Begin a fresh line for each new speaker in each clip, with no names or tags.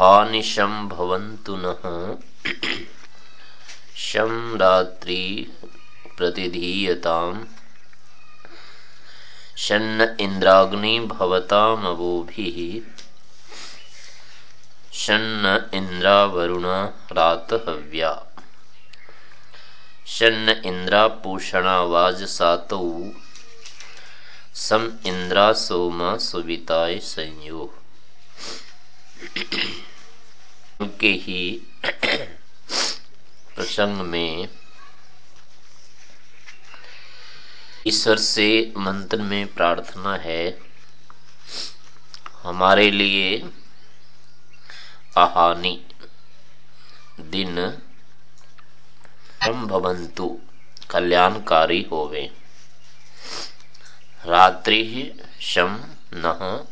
अहानिशं भवन्तु नः। शं रात्रि प्रतिधीयताम्। शन्न इन्द्राग्नि भवतामवोभिः। शन्न इन्द्रावरुणा रातहव्या। शन्न इन्द्रापूषणावाजसातौ सम इंद्रा सोमा सुविताय संयोग के ही प्रसंग में ईश्वर से मंत्र में प्रार्थना है, हमारे लिए आहानी दिन भवंतु कल्याणकारी होवे। रात्रि शम न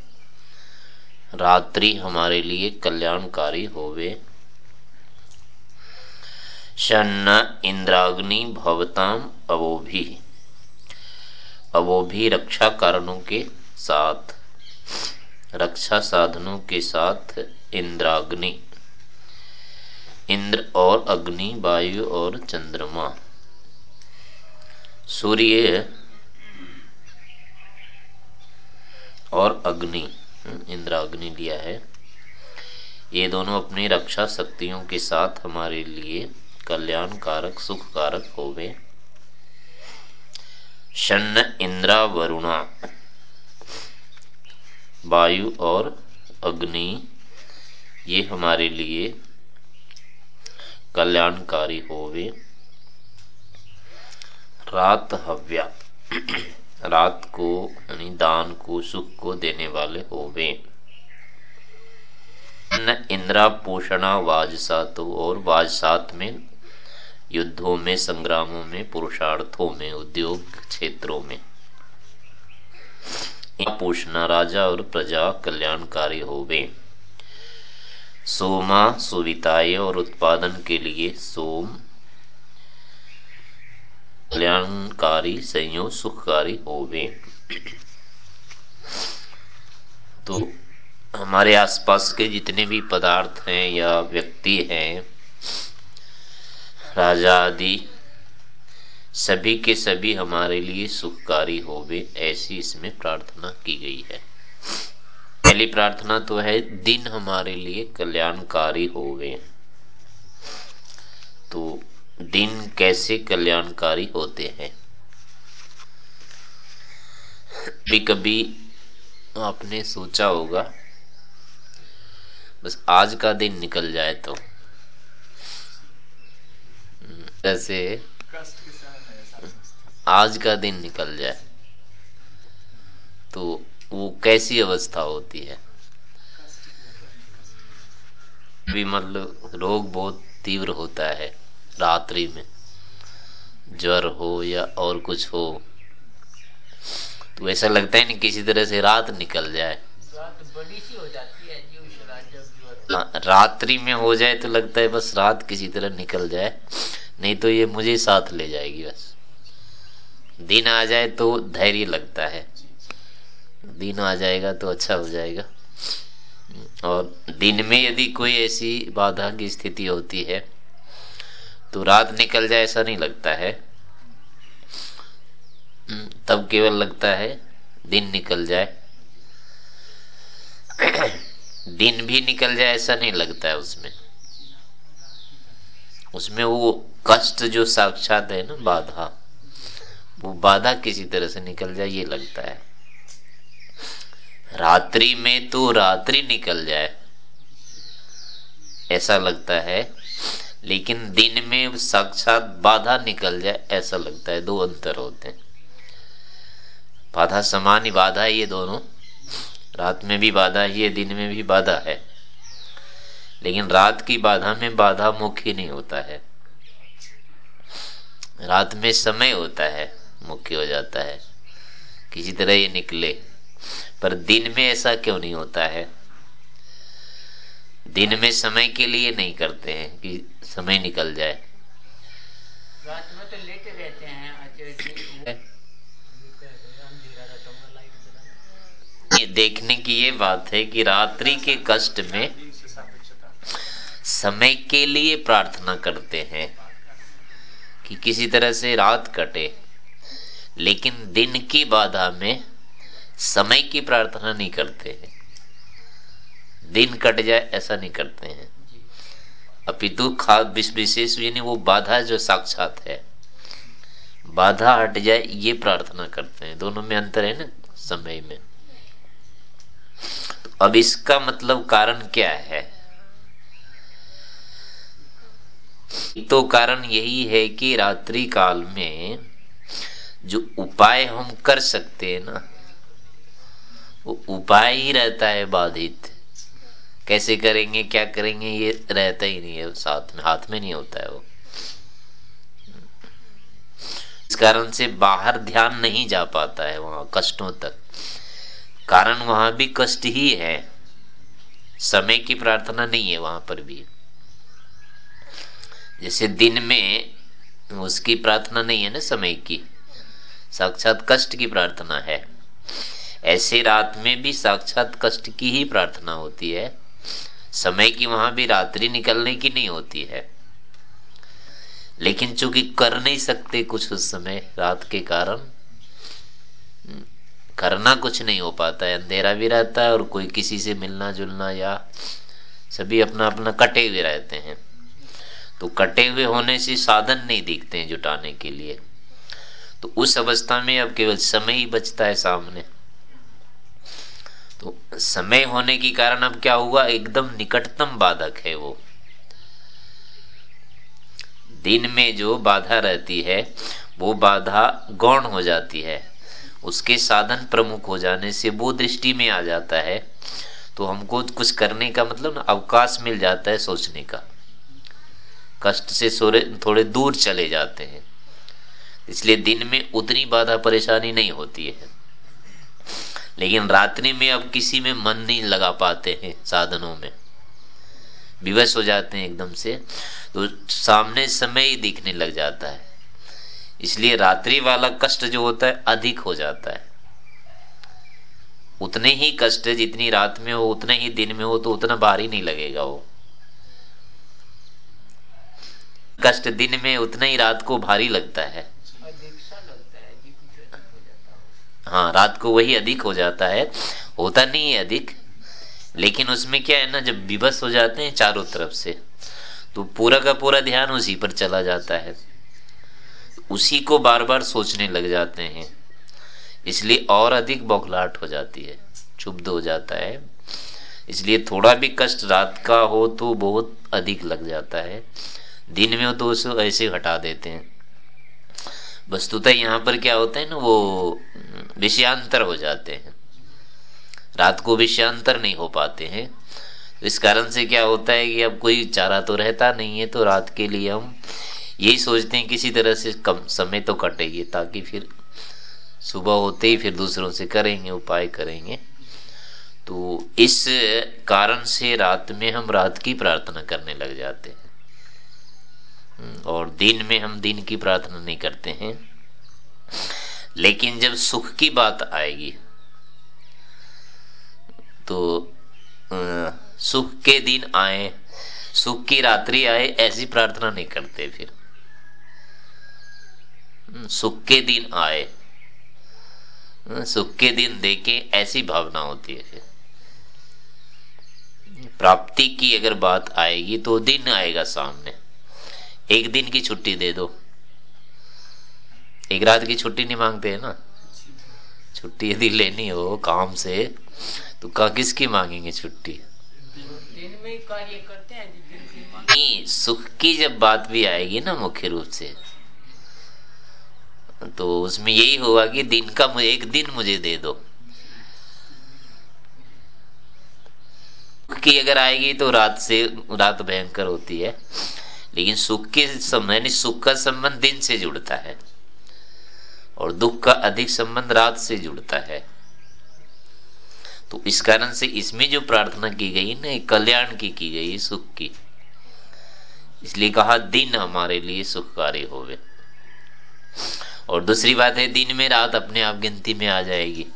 रात्रि हमारे लिए कल्याणकारी होवे। शन्न इंद्राग्नि भवताम अवोभी। अवोभी रक्षा कारणों के साथ, रक्षा साधनों के साथ इंद्राग्नि। इंद्र और अग्नि, वायु और चंद्रमा। सूर्य और अग्नि। इंद्राग्नि लिया है। ये दोनों अपनी रक्षा शक्तियों के साथ हमारे लिए कल्याणकारक, सुखकारक होवे। शन्न इंद्रा वरुणा। वायु और अग्नि, ये हमारे लिए कल्याणकारी होवे। रात हव्या। रात को, यानी दान को, सुख को देने वाले होवे। न इंद्रा पोषणा वाजसात, और वाजसात में, युद्धों में, संग्रामों में, पुरुषार्थों में, उद्योग क्षेत्रों में। पोषणा राजा और प्रजा कल्याणकारी होवे। सोमा सुविताए और उत्पादन के लिए सोम कल्याणकारी संयोग सुखकारी होवे। तो हमारे आसपास के जितने भी पदार्थ हैं या व्यक्ति हैं, राजा आदि, सभी के सभी हमारे लिए सुखकारी होवे, ऐसी इसमें प्रार्थना की गई है। पहली प्रार्थना तो है, दिन हमारे लिए कल्याणकारी होवे। तो दिन कैसे कल्याणकारी होते हैं? भी कभी आपने सोचा होगा, बस आज का दिन निकल जाए तो। जैसे आज का दिन निकल जाए तो वो कैसी अवस्था होती है? भी मतलब रोग बहुत तीव्र होता है। रात्रि में। ज्वर हो या और कुछ हो। तो ऐसा लगता है नहीं किसी तरह से रात निकल जाए। रात बड़ी सी जाती हाँ, रात्रि में हो जाए तो लगता है बस रात किसी तरह निकल जाए। नहीं तो ये मुझे साथ ले जाएगी बस। दिन आ जाए तो धैर्य लगता है। दिन आ जाएगा तो अच्छा हो जाएगा। और दिन में यदि कोई ऐसी बाधा की स्थिति होती है तो रात निकल जाए ऐसा नहीं लगता है। हम्म, तब केवल लगता है दिन निकल जाए। दिन भी निकल जाए ऐसा नहीं लगता है उसमें। उसमें वो कष्ट जो साक्षात है ना बाधा वो बाधा किसी तरह से निकल जाए ये लगता है। रात्रि में तो रात्रि निकल जाए ऐसा लगता है। लेकिन दिन में साक्षात बाधा निकल जाए, ऐसा लगता है, दो अंतर होते हैं। बाधा समान ही बाधा है ये दोनों। रात में भी बाधा ही है, दिन में भी बाधा है। लेकिन रात की बाधा में बाधा मुख्य नहीं होता है। रात में समय होता है, मुख्य हो जाता है, किसी तरह ये निकले। पर दिन में ऐसा क्यों नहीं होता है? दिन में समय के लिए नहीं करते हैं कि समय निकल जाए। रात में तो लेटे रहते हैं ये देखने की ये बात है कि रात्रि के कष्ट में समय के लिए प्रार्थना करते हैं कि किसी तरह से रात कटे। लेकिन दिन की बाधा में समय की प्रार्थना नहीं करते हैं। दिन कट जाए ऐसा नहीं करते हैं। अपितु खा विशेष यानी वो बाधा जो साक्षात है बाधा हट जाए ये प्रार्थना करते हैं। दोनों में अंतर है ना समय में। तो अब इसका मतलब कारण क्या है? तो कारण यही है कि रात्रि काल में जो उपाय हम कर सकते हैं ना वो उपाय ही रहता है बाधित। कैसे करेंगे, क्या करेंगे, ये रहता ही नहीं है, साथ में हाथ में नहीं होता है वो। इस कारण से बाहर ध्यान नहीं जा पाता है वहाँ कष्टों तक। कारण वहाँ भी कष्ट ही है। समय की प्रार्थना नहीं है वहाँ पर भी। जैसे दिन में उसकी प्रार्थना नहीं है ना समय की। साक्षात कष्ट की प्रार्थना है। ऐसे रात में भी साक्षात कष्ट की ही प्रार्थना होती है। समय की वहाँ भी रात्रि निकलने की नहीं होती है। लेकिन चूँकि कर नहीं सकते कुछ उस समय, रात के कारण करना कुछ नहीं हो पाता है। अंधेरा भी रहता है और कोई किसी से मिलना जुलना या सभी अपना अपना कटे हुए रहते हैं। तो कटे हुए होने से साधन नहीं दिखते हैं जुटाने के लिए। तो उस अवस्था में अब केवल समय ही बचता है सामने। तो समय होने के कारण अब क्या हुआ? एकदम निकटतम बाधक है वो। दिन में जो बाधा रहती है, वो बाधा गौण हो जाती है। उसके साधन प्रमुख हो जाने से वो दृष्टि में आ जाता है। तो हमको कुछ करने का मतलब ना, अवकाश मिल जाता है सोचने का। कष्ट से सोरे, थोड़े दूर चले जाते हैं। इसलिए दिन में उतनी बाधा परेशानी नहीं होती है। लेकिन रात्रि में अब किसी में मन नहीं लगा पाते हैं साधनों में। विवश हो जाते हैं एकदम से तो सामने समय ही दिखने लग जाता है। इसलिए रात्रि वाला कष्ट जो होता है, अधिक हो जाता है। उतने ही कष्ट जितनी रात में हो, उतने ही दिन में हो तो उतना भारी नहीं लगेगा वो। कष्ट दिन में उतना ही रात को भारी लगता है। हाँ रात को वही अधिक हो जाता है। होता नहीं है अधिक, लेकिन उसमें क्या है ना, जब विवश हो जाते हैं चारों तरफ़ से तो पूरा का पूरा ध्यान उसी पर चला जाता है। उसी को बार बार सोचने लग जाते हैं। इसलिए और अधिक बौखलाहट हो जाती है क्षुब्ध हो जाता है। इसलिए थोड़ा भी कष्ट रात का हो तो बहुत अधिक लग जाता है। दिन में हो तो उसे ऐसे हटा देते हैं। वस्तुतः यहाँ पर क्या होता है ना वो विषयांतर हो जाते हैं। रात को विषयांतर नहीं हो पाते हैं। इस कारण से क्या होता है कि अब कोई चारा तो रहता नहीं है तो रात के लिए हम यही सोचते हैं किसी तरह से कम समय तो कटेगी ताकि फिर सुबह होते ही फिर दूसरों से करेंगे उपाय करेंगे। तो इस कारण से रात में हम रात की प्रार्थना करने लग जाते हैं। हम्म, और दिन में हम दिन की प्रार्थना नहीं करते हैं। लेकिन जब सुख की बात आएगी तो सुख के दिन आए सुख की रात्रि आए ऐसी प्रार्थना नहीं करते फिर। हम्म, सुख के दिन आए हम्म, सुख के दिन देखे ऐसी भावना होती है फिर। प्राप्ति की अगर बात आएगी तो दिन आएगा सामने। एक दिन की छुट्टी दे दो। एक रात की छुट्टी नहीं मांगते है ना? छुट्टी यदि लेनी हो काम से तो का किसकी मांगेंगे छुट्टी? दिन में कार्य करते हैं नहीं सुख की जब बात भी आएगी ना मुख्य रूप से तो उसमें यही होगा कि दिन का मुझे एक दिन मुझे दे दो। की अगर आएगी तो रात से रात भयंकर होती है। लेकिन सुख के समय सुख का संबंध दिन से जुड़ता है और दुख का अधिक संबंध रात से जुड़ता है। तो इस कारण से इसमें जो प्रार्थना की गई ना कल्याण की की गई सुख की। इसलिए कहा, दिन हमारे लिए सुखकारी होवे। और दूसरी बात है, दिन में रात अपने आप गिनती में आ जाएगी।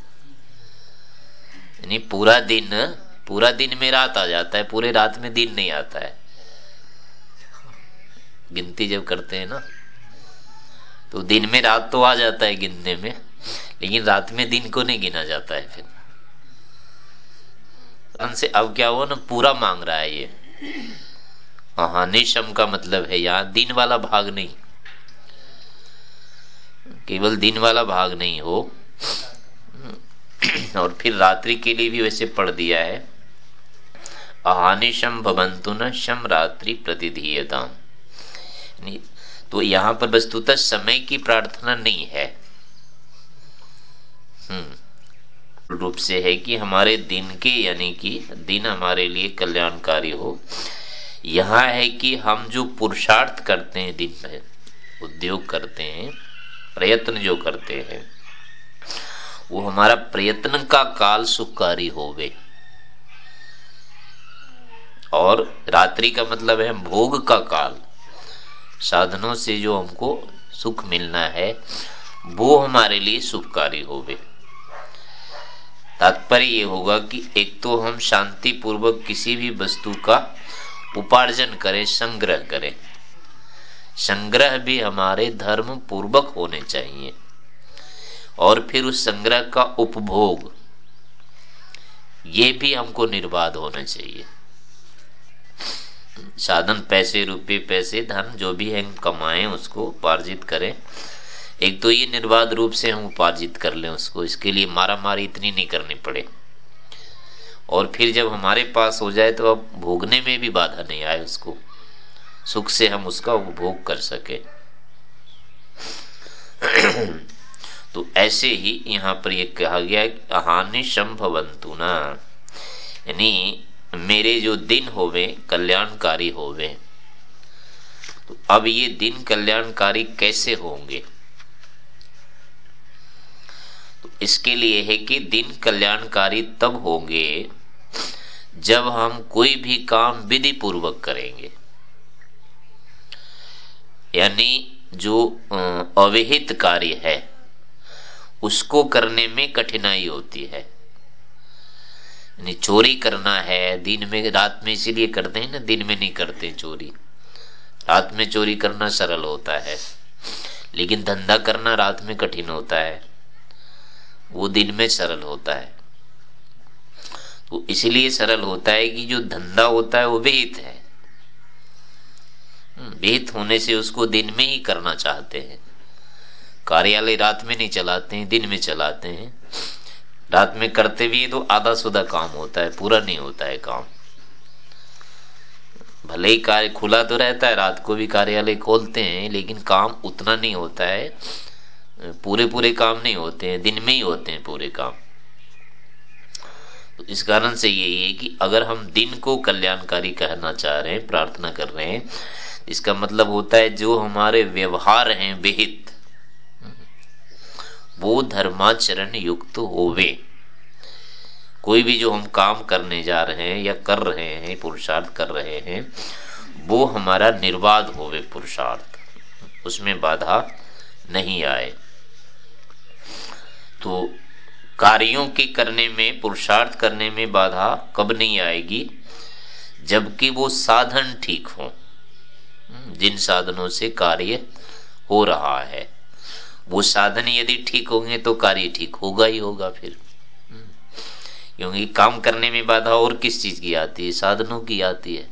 यानी पूरा दिन पूरा दिन में रात आ जाता है, पूरे रात में दिन नहीं आता है। गिनती जब करते हैं ना तो दिन में रात तो आ जाता है गिनने में, लेकिन रात में दिन को नहीं गिना जाता है फिर। से अब क्या हुआ ना, पूरा मांग रहा है ये। हाँ निशम का मतलब है यहाँ दिन वाला भाग नहीं। केवल दिन वाला भाग नहीं हो। और फिर रात्रि के लिए भी वैसे पढ़ दिया है। अहानिशम भवंतु न शम रात्रि प्रतिधीयता तो यहाँ पर वस्तुतः समय की प्रार्थना नहीं है। हम्म। रूप से है कि हमारे दिन के, यानी कि दिन हमारे लिए कल्याणकारी हो। यहाँ है कि हम जो पुरुषार्थ करते हैं दिन में, उद्योग करते हैं, प्रयत्न जो करते हैं, वो हमारा प्रयत्न का काल सुखकारी होवे। और रात्रि का मतलब है भोग का काल। साधनों से जो हमको सुख मिलना है, वो हमारे लिए सुखकारी होवे। तात्पर्य ये होगा कि एक तो हम शांति पूर्वक किसी भी वस्तु का उपार्जन करें, संग्रह करें। संग्रह भी हमारे धर्म पूर्वक होने चाहिए। और फिर उस संग्रह का उपभोग, ये भी हमको निर्बाध होना चाहिए। साधन, पैसे, रुपये, पैसे, धन, जो भी है, कमाएँ, उसको उपार्जित करें। एक तो ये निर्बाध रूप से हम उपार्जित कर लें उसको, इसके लिए मारा मारी इतनी नहीं करनी पड़े। और फिर जब हमारे पास हो जाए तो अब भोगने में भी बाधा नहीं आए उसको। सुख से हम उसका उपभोग कर सके। तो ऐसे ही यहाँ पर ये कहा गया हानि संभवंतु ना। यानी मेरे जो दिन होवे, कल्याणकारी होवे। तो अब ये दिन कल्याणकारी कैसे होंगे? तो इसके लिए है कि दिन कल्याणकारी तब होंगे, जब हम कोई भी काम विधि पूर्वक करेंगे। यानी जो अविहित कार्य है, उसको करने में कठिनाई होती है। यानी चोरी करना है दिन में रात में इसीलिए करते हैं ना दिन में नहीं करते चोरी। रात में चोरी करना सरल होता है लेकिन धंधा करना रात में कठिन होता है। वो दिन में सरल होता है। तो इसलिए सरल होता है कि जो धंधा होता है वो विहित है। हम्म, विहित होने से उसको दिन में ही करना चाहते हैं। कार्यालय रात में नहीं चलाते हैं दिन में चलाते हैं। रात में करते भी तो आधा सुधा काम होता है, पूरा नहीं होता है काम। भले ही कार्य खुला तो रहता है, रात को भी कार्यालय खोलते हैं, लेकिन काम उतना नहीं होता है। पूरे पूरे काम नहीं होते हैं, दिन में ही होते हैं पूरे काम। तो इस कारण से यही है कि अगर हम दिन को कल्याणकारी कहना चाह रहे हैं, प्रार्थना कर रहे हैं, इसका मतलब होता है जो हमारे व्यवहार हैं विहित वो धर्माचरण युक्त होवे। कोई भी जो हम काम करने जा रहे हैं या कर रहे हैं, पुरुषार्थ कर रहे हैं, वो हमारा निर्वाध होवे पुरुषार्थ। उसमें बाधा नहीं आए। तो कार्यों के करने में, पुरुषार्थ करने में बाधा कब नहीं आएगी? जबकि वो साधन ठीक हो। जिन साधनों से कार्य हो रहा है। वो साधन यदि ठीक होंगे तो कार्य ठीक होगा ही होगा फिर। क्योंकि काम करने में बाधा और किस चीज़ की आती है? साधनों की आती है।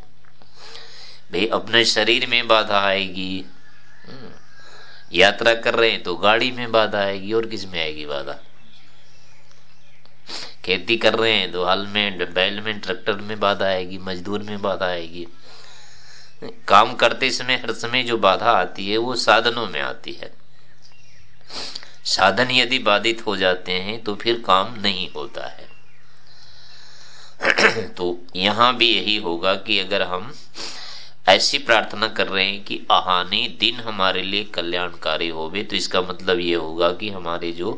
भाई, अपने शरीर में बाधा आएगी। यात्रा कर रहे हैं तो गाड़ी में बाधा आएगी और किसमें आएगी बाधा? खेती कर रहे हैं तो हल में, बैल में, ट्रैक्टर में बाधा आएगी, मजदूर में बाधा आएगी। काम करते समय, हर समय जो बाधा आती है वो साधनों में आती है। साधन यदि बाधित हो जाते हैं तो फिर काम नहीं होता है। तो यहाँ भी यही होगा कि अगर हम ऐसी प्रार्थना कर रहे हैं कि आहानी दिन हमारे लिए कल्याणकारी होवे तो इसका मतलब ये होगा कि हमारे जो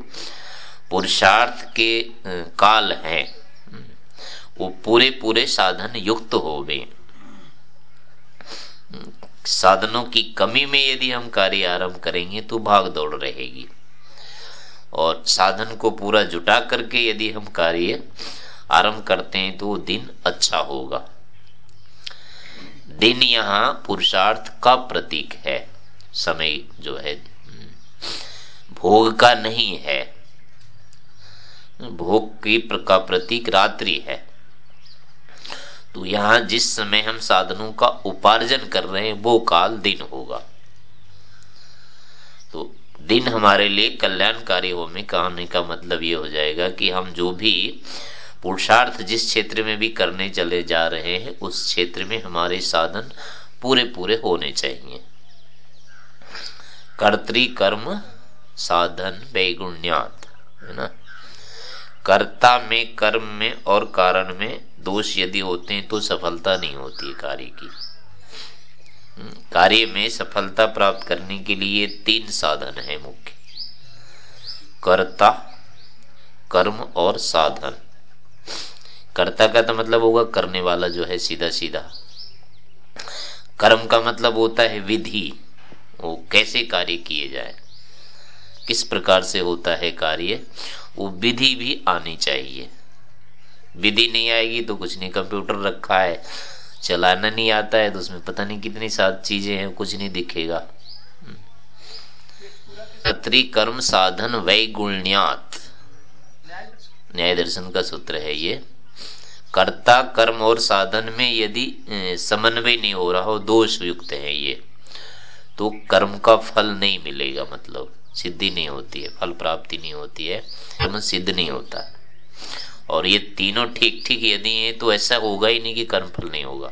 पुरुषार्थ के काल हैं, वो पूरे पूरे साधन युक्त होवे। साधनों की कमी में यदि हम कार्य आरंभ करेंगे तो भाग दौड़ रहेगी। और साधन को पूरा जुटा करके यदि हम कार्य आरंभ करते हैं तो दिन अच्छा होगा। दिन यहाँ पुरुषार्थ का प्रतीक है। समय जो है, भोग का नहीं है। भोग की का प्रतीक रात्रि है। तो यहाँ जिस समय हम साधनों का उपार्जन कर रहे हैं, वो काल दिन होगा। तो दिन हमारे लिए कल्याणकारी होने का कहने का मतलब ये हो जाएगा कि हम जो भी पुरुषार्थ जिस क्षेत्र में भी करने चले जा रहे हैं, उस क्षेत्र में हमारे साधन पूरे पूरे होने चाहिए। कर्म साधन वैगुण्यात, है ना? कर्ता में कर्म में और कारण में दोष यदि होते हैं तो सफलता नहीं होती है कार्य की। हम्म, कार्य में सफलता प्राप्त करने के लिए तीन साधन है मुख्य। कर्ता कर्म और साधन। कर्ता का तो मतलब होगा करने वाला जो है सीधा सीधा कर्म का मतलब होता है विधि। वो कैसे कार्य किए जाए? किस प्रकार से होता है कार्य? वो विधि भी आनी चाहिए। विधि नहीं आएगी तो कुछ नहीं, कंप्यूटर रखा है, चलाना नहीं आता है तो उसमें पता नहीं कितनी सात चीज़ें हैं, कुछ नहीं दिखेगा। कर्म साधन वैगुण्यात। न्याय दर्शन का सूत्र है ये। कर्ता कर्म और साधन में यदि समन्वय नहीं हो रहा हो, दोष युक्त है ये तो कर्म का फल नहीं मिलेगा मतलब। सिद्धि नहीं होती है फल प्राप्ति नहीं होती है कर्म सिद्ध नहीं होता। और ये तीनों ठीक ठीक यदि है तो ऐसा होगा ही नहीं कि कर्म फल नहीं होगा।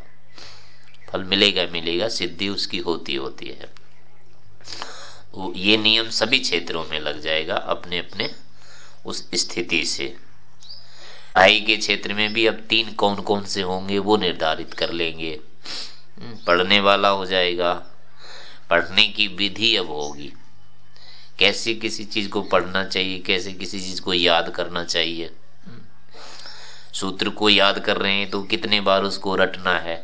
फल मिलेगा मिलेगा सिद्धि उसकी होती होती है। ये नियम सभी क्षेत्रों में लग जाएगा अपने अपने उस स्थिति से। आई के क्षेत्र में भी अब तीन कौन कौन से होंगे वो निर्धारित कर लेंगे। हम्म, पढ़ने वाला हो जाएगा। पढ़ने की विधि अब होगी। कैसे किसी चीज़ को पढ़ना चाहिए कैसे किसी चीज़ को याद करना चाहिए? सूत्र को याद कर रहे हैं तो कितने बार उसको रटना है?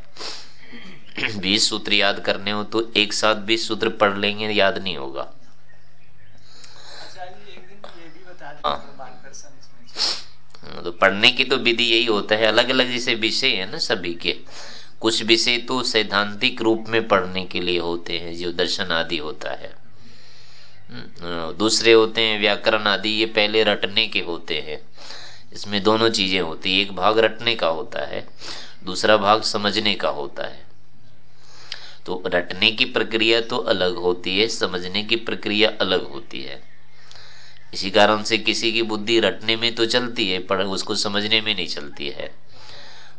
बीस सूत्र याद करने हो तो एक साथ बीस सूत्र पढ़ लेंगे याद नहीं होगा। हाँ। तो पढ़ने की तो विधि यही होता है अलग अलग जैसे विषय है ना सभी के। कुछ विषय तो सैद्धांतिक रूप में पढ़ने के लिए होते हैं जो दर्शन आदि होता है। दूसरे होते हैं व्याकरण आदि, ये पहले रटने के होते हैं। इसमें दोनों चीज़ें होती है। एक भाग रटने का होता है, दूसरा भाग समझने का होता है। तो रटने की प्रक्रिया तो अलग होती है, समझने की प्रक्रिया अलग होती है। इसी कारण से किसी की बुद्धि रटने में तो चलती है, पर उसको समझने में नहीं चलती है।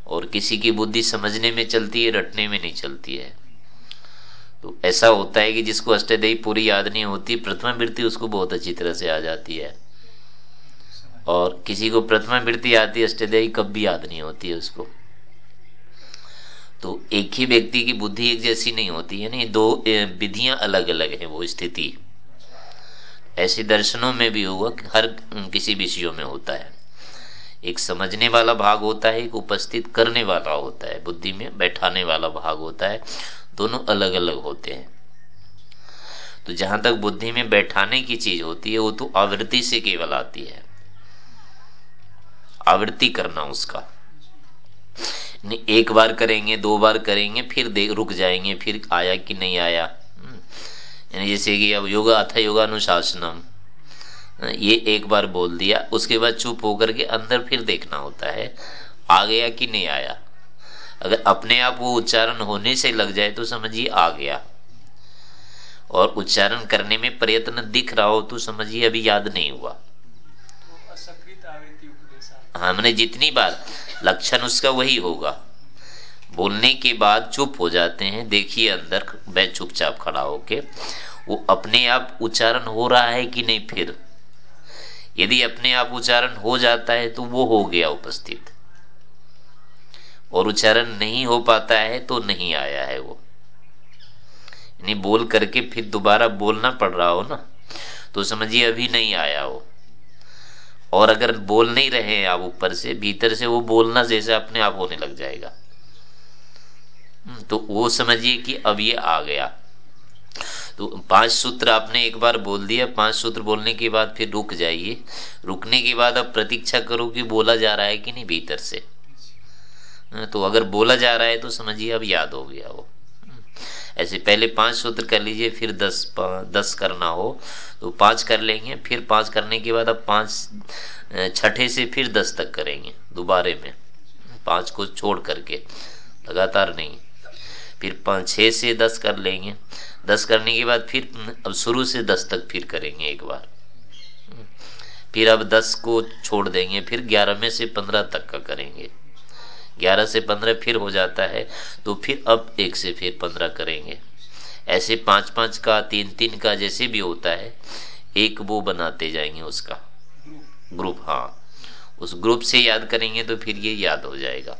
और किसी की बुद्धि समझने में चलती है, रटने में नहीं चलती है। तो ऐसा होता है कि जिसको अष्टदेही पूरी याद नहीं होती, प्रथमा वृत्ति उसको बहुत अच्छी तरह से आ जाती है। और किसी को प्रथमा वृत्ति आती है अष्टदेही कब भी याद नहीं होती है उसको। तो एक ही व्यक्ति की बुद्धि एक जैसी नहीं होती है नहीं दो विधियाँ अलग अलग है वो स्थिति। ऐसे दर्शनों में भी होगा हर किसी विषयों में होता है। एक समझने वाला भाग होता है, एक उपस्थित करने वाला होता है। बुद्धि में बैठाने वाला भाग होता है। दोनों अलग अलग होते हैं। तो जहाँ तक बुद्धि में बैठाने की चीज़ होती है, वो तो आवृत्ति से केवल आती है। आवृत्ति करना उसका। एक बार करेंगे, दो बार करेंगे, फिर देख रुक जाएँगे, फिर आया कि नहीं आया? हम्म। यानी जैसे कि अब योगा, अथ योगानुशासनम। ये एक बार बोल दिया, उसके बाद चुप होकर के अंदर फिर देखना होता है, आ गया कि नहीं आया? अगर अपने आप वो उच्चारण होने से लग जाए तो समझिए आ गया। और उच्चारण करने में प्रयत्न दिख रहा हो तो समझिए अभी याद नहीं हुआ। हमने जितनी बार लक्षण उसका वही होगा। बोलने के बाद चुप हो जाते हैं। देखिए अंदर मैं चुपचाप खड़ा होके, वो अपने आप उच्चारण हो रहा है कि नहीं फिर? यदि अपने आप उच्चारण हो जाता है तो वो हो गया उपस्थित। और उच्चारण नहीं हो पाता है तो नहीं आया है वो। यानी बोल करके फिर दोबारा बोलना पड़ रहा हो ना तो समझिए अभी नहीं आया हो और अगर बोल नहीं रहे हैं आप ऊपर से भीतर से वो बोलना जैसे अपने आप होने लग जाएगा। हम्म, तो वो समझिए कि अब ये आ गया। तो पाँच सूत्र आपने एक बार बोल दिया पाँच सूत्र बोलने के बाद फिर रुक जाइए। रुकने के बाद अब प्रतीक्षा करो कि बोला जा रहा है कि नहीं भीतर से। तो अगर बोला जा रहा है तो समझिए अब याद हो गया वो। ऐसे पहले पाँच सूत्र कर लीजिए, फिर दस दस करना हो तो पाँच कर लेंगे, फिर पाँच करने के बाद अब पाँच छठे से फिर दस तक करेंगे दोबारे में। पाँच को छोड़ करके, लगातार नहीं। फिर पाँच छः से दस कर लेंगे। दस करने के बाद फिर अब शुरू से दस तक फिर करेंगे एक बार। फिर अब दस को छोड़ देंगे, फिर ग्यारह में से पंद्रह तक का करेंगे। ग्यारह से पंद्रह फिर हो जाता है तो फिर अब एक से फिर पंद्रह करेंगे। ऐसे पाँच पाँच का तीन तीन का जैसे भी होता है, एक वो बनाते जाएँगे उसका। ग्रुप हाँ। उस ग्रुप से याद करेंगे तो फिर ये याद हो जाएगा।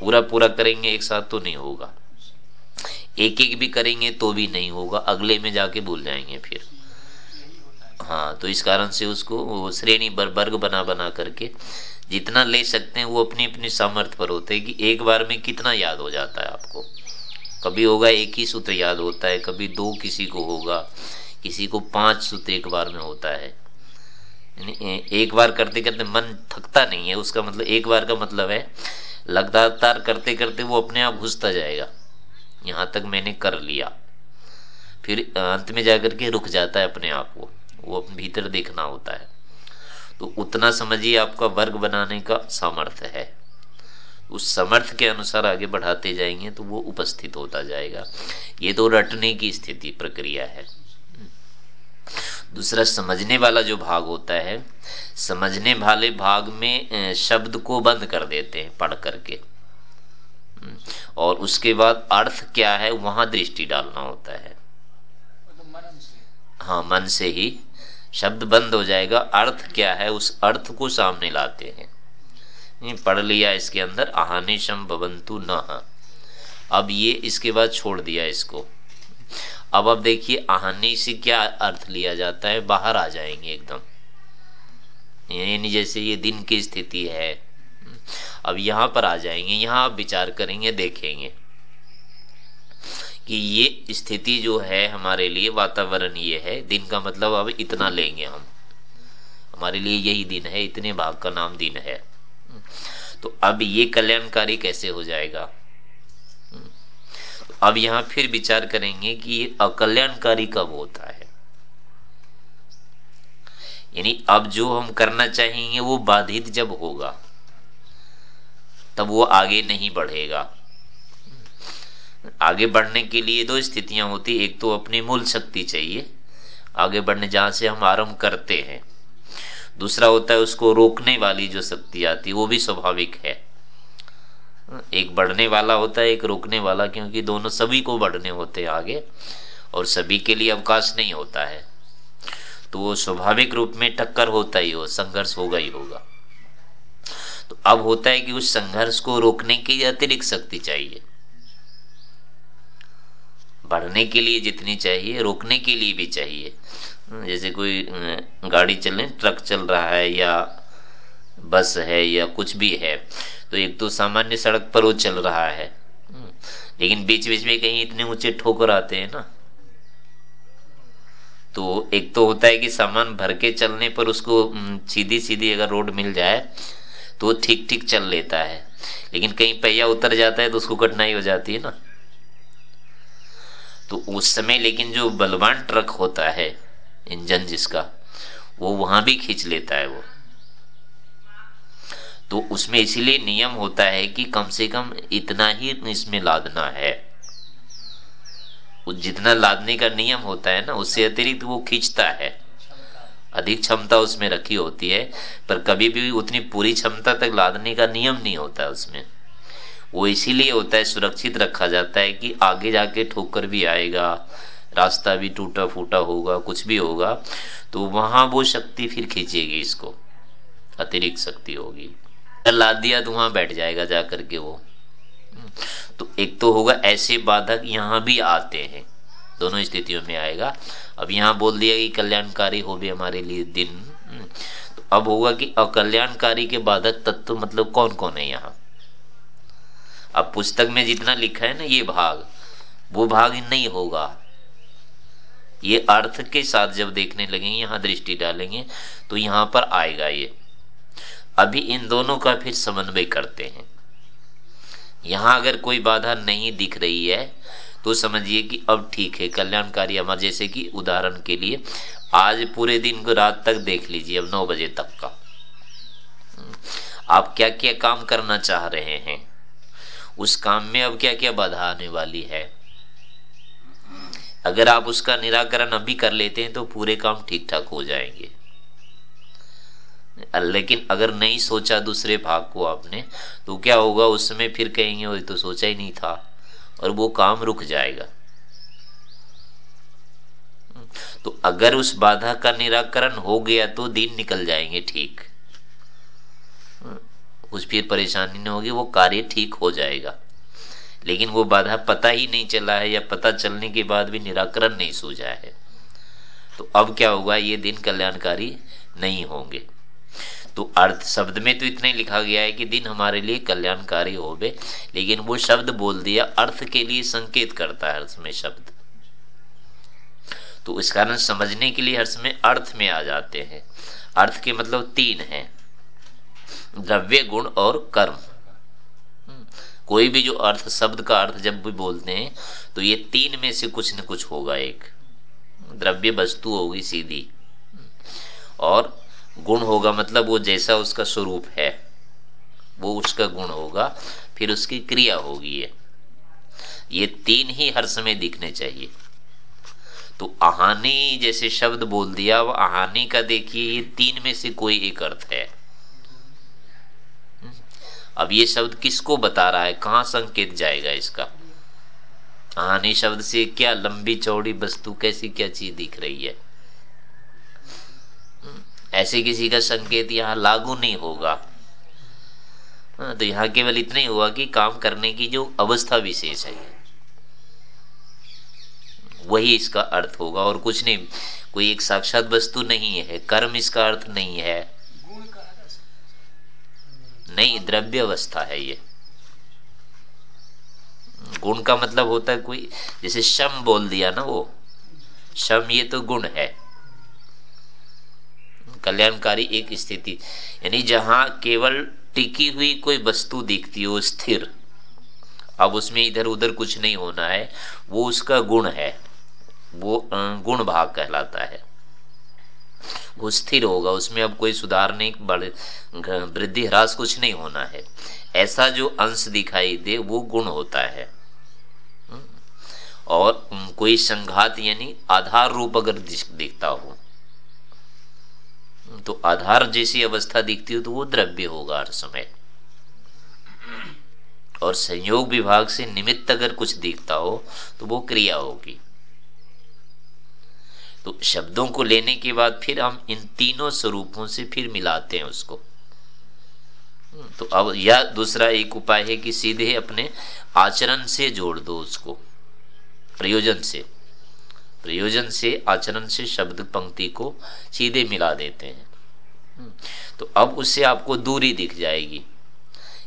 पूरा पूरा करेंगे, एक साथ तो नहीं होगा। एक एक भी करेंगे तो भी नहीं होगा। अगले में जाके भूल जाएँगे फिर। हाँ तो इस कारण से उसको श्रेणी वर्ग बना बना करके जितना ले सकते हैं वो अपनी अपनी सामर्थ्य पर होते हैं कि एक बार में कितना याद हो जाता है आपको। कभी होगा एक ही सूत्र याद होता है, कभी दो किसी को होगा, किसी को पाँच सूत्र एक बार में होता है। एक बार करते करते मन थकता नहीं है, उसका मतलब एक बार का मतलब है, लगातार करते करते वो अपने आप घुसता जाएगा। यहाँ तक मैंने कर लिया। फिर अंत में जाकर के रुक जाता है अपने आप को। वो भीतर देखना होता है। तो उतना समझिए आपका वर्ग बनाने का सामर्थ्य है। उस समर्थ के अनुसार आगे बढ़ाते जाएँगे तो वो उपस्थित होता जाएगा। ये तो रटने की स्थिति प्रक्रिया है। दूसरा समझने वाला जो भाग होता है समझने वाले भाग में शब्द को बंद कर देते हैं पढ़ करके। और उसके बाद अर्थ क्या है वहाँ दृष्टि डालना होता है। हाँ मन से ही शब्द बंद हो जाएगा, अर्थ क्या है, उस अर्थ को सामने लाते हैं। पढ़ लिया इसके अंदर आहानिशम भवंतु न अब ये इसके बाद छोड़ दिया इसको। अब अब देखिए, आहानी से क्या अर्थ लिया जाता है, बाहर आ जाएँगे एकदम। यानी जैसे ये दिन की स्थिति है। अब यहाँ पर आ जाएँगे, यहाँ आप विचार करेंगे, देखेंगे। कि ये स्थिति जो है हमारे लिए वातावरण ये है। दिन का मतलब अब इतना लेंगे हम। हमारे लिए यही दिन है, इतने भाग का नाम दिन है। तो अब ये कल्याणकारी कैसे हो जाएगा? अब यहाँ फिर विचार करेंगे कि ये अकल्याणकारी कब होता है? यानी अब जो हम करना चाहेंगे वो बाधित जब होगा, तब वो आगे नहीं बढ़ेगा। आगे बढ़ने के लिए दो स्थितियाँ होती, एक तो अपनी मूल शक्ति चाहिए, आगे बढ़ने जहाँ से हम आरंभ करते हैं। दूसरा होता है उसको रोकने वाली जो शक्ति आती है वो भी स्वाभाविक है। एक बढ़ने वाला होता है, एक रोकने वाला, क्योंकि दोनों सभी को बढ़ने होते हैं आगे, और सभी के लिए अवकाश नहीं होता है। तो वो स्वाभाविक रूप में टक्कर होता ही हो, संघर्ष होगा ही होगा। तो अब होता है कि उस संघर्ष को रोकने की अतिरिक्त शक्ति चाहिए। बढ़ने के लिए जितनी चाहिए, रोकने के लिए भी चाहिए। जैसे कोई गाड़ी चल ट्रक चल रहा है या बस है या कुछ भी है तो एक तो सामान्य सड़क पर वो चल रहा है। लेकिन बीच बीच में कहीं इतने ऊँचे ठोकर आते हैं ना तो एक तो होता है कि सामान भर के चलने पर उसको सीधी सीधी अगर रोड मिल जाए तो ठीक ठीक चल लेता है। लेकिन कहीं पहिया उतर जाता है तो उसको कठिनाई हो जाती है ना। तो उस समय लेकिन जो बलवान ट्रक होता है, इंजन जिसका, वो वहाँ भी खींच लेता है वो। तो उसमें इसीलिए नियम होता है कि कम से कम इतना ही इसमें लादना है। जितना लादने का नियम होता है ना, उससे अतिरिक्त वो खींचता है। अधिक क्षमता उसमें रखी होती है, पर कभी भी उतनी पूरी क्षमता तक लादने का नियम नहीं होता उसमें। वो इसीलिए होता है, सुरक्षित रखा जाता है कि आगे जाके ठोकर भी आएगा, रास्ता भी टूटा फूटा होगा, कुछ भी होगा तो वहाँ वो शक्ति फिर खींचेगी इसको, अतिरिक्त शक्ति होगी। ला दिया तो वहाँ बैठ जाएगा जाकर के वो। तो एक तो होगा ऐसे बाधक यहाँ भी आते हैं, दोनों स्थितियों में आएगा। अब यहाँ बोल दिया कि कल्याणकारी हो भी हमारे लिए दिन। तो अब होगा कि अकल्याणकारी के बाधक तत्व मतलब कौन कौन है यहाँ? अब पुस्तक में जितना लिखा है ना ये भाग, वो भाग नहीं होगा। ये अर्थ के साथ जब देखने लगेंगे, यहाँ दृष्टि डालेंगे तो यहाँ पर आएगा ये। अभी इन दोनों का फिर समन्वय करते हैं। यहाँ अगर कोई बाधा नहीं दिख रही है तो समझिए कि अब ठीक है, कल्याणकारी अमर जैसे कि उदाहरण के लिए, आज पूरे दिन को रात तक देख लीजिए, अब नौ बजे तक का। आप क्या क्या काम करना चाह रहे हैं? उस काम में अब क्या क्या बाधा आने वाली है? अगर आप उसका निराकरण अभी कर लेते हैं तो पूरे काम ठीक ठाक हो जाएँगे। लेकिन अगर नहीं सोचा दूसरे भाग को आपने तो क्या होगा, उसमें फिर कहेंगे वो तो सोचा ही नहीं था। और वो काम रुक जाएगा। तो अगर उस बाधा का निराकरण हो गया तो दिन निकल जाएँगे ठीक। कुछ फिर परेशानी नहीं होगी, वो कार्य ठीक हो जाएगा। लेकिन वो बाधा पता ही नहीं चला है या पता चलने के बाद भी निराकरण नहीं सूझा है। तो अब क्या होगा, ये दिन कल्याणकारी नहीं होंगे। तो अर्थ शब्द में तो इतना ही लिखा गया है कि दिन हमारे लिए कल्याणकारी हो गए लेकिन वो शब्द बोल दिया, अर्थ के लिए संकेत करता है अर्थ में शब्द। तो इस कारण समझने के लिए अर्थ में अर्थ में आ जाते हैं। अर्थ के मतलब तीन हैं। द्रव्य गुण और कर्म। कोई भी जो अर्थ, शब्द का अर्थ जब भी बोलते हैं तो ये तीन में से कुछ न कुछ होगा एक। द्रव्य वस्तु होगी सीधी। और गुण होगा मतलब वो जैसा उसका स्वरूप है, वो उसका गुण होगा, फिर उसकी क्रिया होगी ये। ये तीन ही हर समय दिखने चाहिए। तो आहानी, जैसे शब्द बोल दिया, वो आहानी का देखिए, ये तीन में से कोई एक अर्थ है। अब ये शब्द किसको बता रहा है? कहाँ संकेत जाएगा इसका? आहानी शब्द से क्या लंबी चौड़ी वस्तु कैसी क्या चीज़ दिख रही है? ऐसे किसी का संकेत यहाँ लागू नहीं होगा। हाँ, तो यहाँ केवल इतना ही हुआ कि काम करने की जो अवस्था विशेष है वही इसका अर्थ होगा। और कुछ नहीं कोई एक साक्षात वस्तु नहीं है कर्म इसका अर्थ नहीं है। नहीं, द्रव्य अवस्था है ये। गुण का मतलब होता है कोई, जैसे शम बोल दिया ना वो, शम ये तो गुण है। कल्याणकारी एक स्थिति, यानी जहाँ केवल टिकी हुई कोई वस्तु दिखती हो, स्थिर, अब उसमें इधर उधर कुछ नहीं होना है, वो उसका गुण है, वो गुण भाग कहलाता है। वो स्थिर होगा, उसमें अब कोई सुधार नहीं बढ़ वृद्धि, ह्रास कुछ नहीं होना है। ऐसा जो अंश दिखाई दे, वो गुण होता है। हम्म। और कोई संघात यानी आधार रूप अगर दिखता हो तो आधार जैसी अवस्था दिखती हो तो वो द्रव्य होगा हर समय। और संयोग विभाग से निमित्त अगर कुछ दिखता हो तो वो क्रिया होगी। तो शब्दों को लेने के बाद फिर हम इन तीनों स्वरूपों से फिर मिलाते हैं उसको। तो अब यह दूसरा एक उपाय है कि सीधे अपने आचरण से जोड़ दो उसको। प्रयोजन से। प्रयोजन से, आचरण से शब्द पंक्ति को सीधे मिला देते हैं। तो अब उससे आपको दूरी दिख जाएगी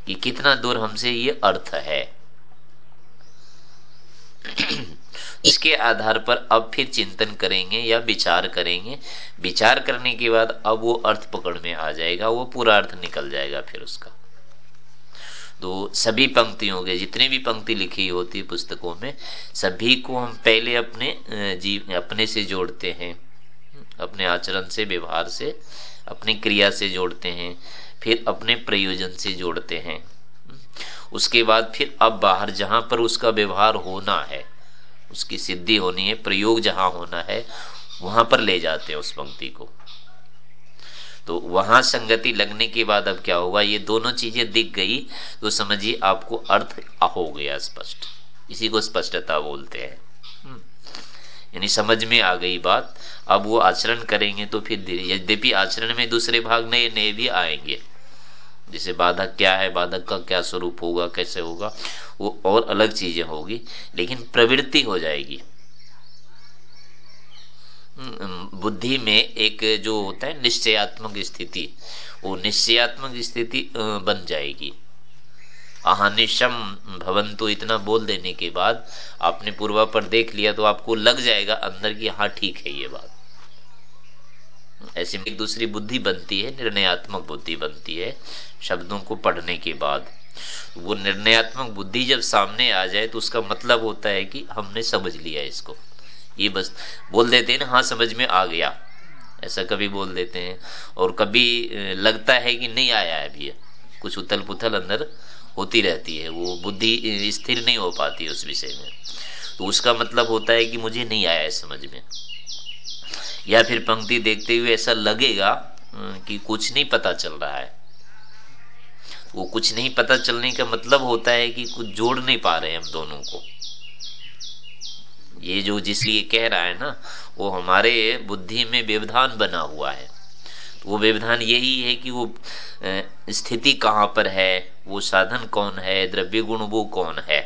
कि कितना दूर हमसे ये अर्थ है। इसके आधार पर अब फिर चिंतन करेंगे या विचार करेंगे। विचार करने के बाद अब वो अर्थ पकड़ में आ जाएगा, वो पूरा अर्थ निकल जाएगा फिर उसका। तो सभी पंक्तियों के, जितने भी पंक्ति लिखी होती है पुस्तकों में, सभी को हम पहले अपने जीव, अपने से जोड़ते हैं। अपने आचरण से, व्यवहार से, अपनी क्रिया से जोड़ते हैं, फिर अपने प्रयोजन से जोड़ते हैं। उसके बाद फिर अब बाहर, जहाँ पर उसका व्यवहार होना है उसकी सिद्धि होनी है, प्रयोग जहाँ होना है, वहाँ पर ले जाते हैं उस पंक्ति को। तो वहाँ संगति लगने के बाद अब क्या होगा, ये दोनों चीज़ें दिख गई तो समझिए आपको अर्थ हो गया स्पष्ट। इसी को स्पष्टता बोलते हैं। हम्म। यानी समझ में आ गई बात। अब वो आचरण करेंगे तो फिर यद्यपि आचरण में दूसरे भाग नए नए भी आएँगे। जैसे बाधक क्या है बाधक का क्या स्वरूप होगा कैसे होगा वो और अलग चीज़ें होगी लेकिन प्रवृत्ति हो जाएगी। हम्म, बुद्धि में एक जो होता है निश्चयात्मक स्थिति वो निश्चयात्मक स्थिति बन जाएगी। अहानिशम भवन तो इतना बोल देने के बाद आपने पूर्वा पर देख लिया तो आपको लग जाएगा अंदर की हाँ ठीक है ये बात। ऐसी एक दूसरी बुद्धि बनती है, निर्णयात्मक बुद्धि बनती है, शब्दों को पढ़ने के बाद। वो निर्णयात्मक बुद्धि जब सामने आ जाए तो उसका मतलब होता है कि हमने समझ लिया इसको। ये बस, बोल देते हैं ना हाँ समझ में आ गया। ऐसा कभी बोल देते हैं। और कभी लगता है कि नहीं आया है अभी। कुछ उथल पुथल अंदर होती रहती है। वो बुद्धि स्थिर नहीं हो पाती उस विषय में। तो उसका मतलब होता है कि मुझे नहीं आया है समझ में। या फिर पंक्ति देखते हुए ऐसा लगेगा कि कुछ नहीं पता चल रहा है। वो कुछ नहीं पता चलने का मतलब होता है कि कुछ जोड़ नहीं पा रहे हम दोनों को। ये जो जिसलिए कह रहा है ना, वो हमारे बुद्धि में व्यवधान बना हुआ है। वो व्यवधान यही है कि वो स्थिति कहाँ पर है, वो साधन कौन है द्रव्य गुण वो कौन है?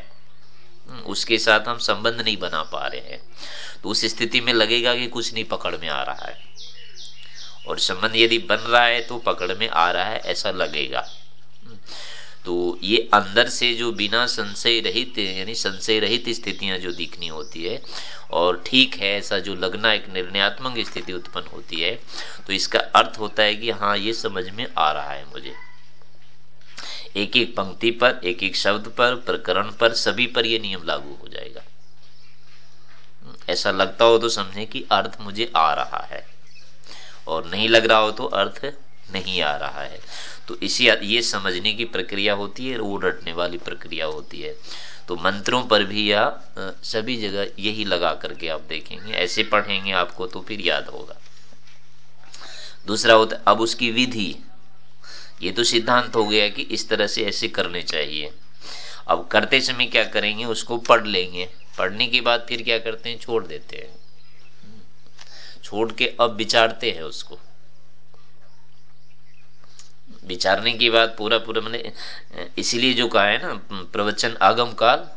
उसके साथ हम संबंध नहीं बना पा रहे हैं। तो उस स्थिति में लगेगा कि कुछ नहीं, पकड़ में आ रहा है। और संबंध यदि बन रहा है तो पकड़ में आ रहा है, ऐसा लगेगा। तो ये अंदर से जो बिना संशय रहित, यानी संशय रहित स्थितियाँ जो दिखनी होती है, और ठीक है, ऐसा जो लगना एक निर्णयात्मक स्थिति उत्पन्न होती है तो इसका अर्थ होता है कि हाँ ये समझ में आ रहा है मुझे। एक एक पंक्ति पर एक एक शब्द पर, प्रकरण पर, सभी पर यह नियम लागू हो जाएगा। ऐसा लगता हो तो समझे कि अर्थ मुझे आ रहा है। और नहीं लग रहा हो तो अर्थ नहीं आ रहा है। तो इसी ये समझने की प्रक्रिया होती है वो रटने वाली प्रक्रिया होती है। तो मंत्रों पर भी या सभी जगह यही लगा करके आप देखेंगे। ऐसे पढ़ेंगे आपको तो फिर याद होगा। दूसरा होता अब उसकी विधि। ये तो सिद्धांत हो गया कि इस तरह से ऐसे करने चाहिए। अब करते समय क्या करेंगे उसको पढ़ लेंगे। पढ़ने के बाद फिर क्या करते हैं? छोड़ देते हैं। छोड़ के अब विचारते हैं उसको। विचारने की बात पूरा पूरा मैंने इसीलिए जो कहा है ना प्रवचन आगम काल